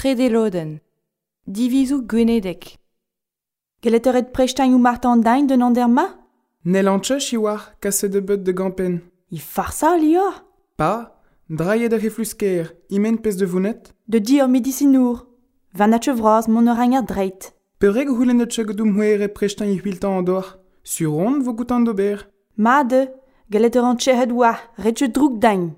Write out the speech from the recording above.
tredelodenn, Divizou gwenedek. Geleteret prestañ ou martan dain den an der ma Nel an tchech war, kase de beut de gampen. I farsa lior Pa, draie da reflusker, imen pez de vounet De dir medicinour, van atche vraz mon orañ dreit. Pereg houlen atche doum houer e prestañ i huiltan an dor, sur on vo goutan d'ober. Ma de, gelet eur an tchehet oa, retche drouk dain.